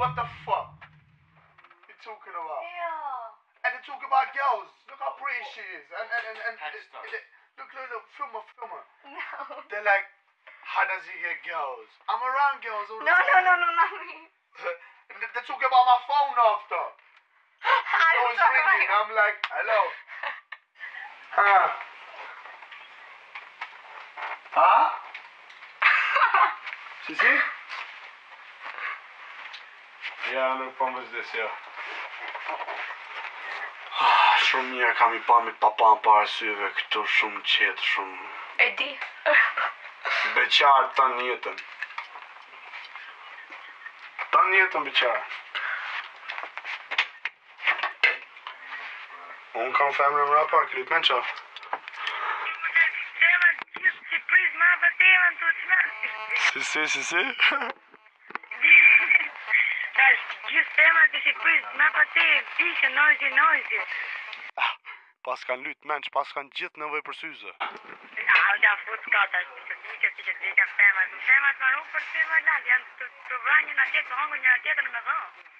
What the fuck? You talking about? Yeah. And they talk about girls. Look how pretty she is. And and and, and they, they, look, look, look, film her, film her. No. They're like, how does he get girls? I'm around girls all the no, time. No, no, no, no, not me. and they, they talk about my phone after. I was ringing. I'm like, hello. huh? Huh? She's here. Ja, nuk po më zdes, ja. Ah, shumë mirë kam i pamit papa në parë syve, këtu shumë qetë, shumë... E di? Beqarë të tanë njëtën. Tanë njëtën, beqarë. Unë kam femre më rapa, parë, kërit me në qafë. Si, si, si, si? Tash, gjithë tema të Shqipëris, ma pa te e vishë, nojzi, nojzi. Ah, pas kanë lytë menç, pas kanë gjithë nevoj për syze. ah, da, futë ka tash, të të të të të të të të të të të të të të të të të të të tjetër në të të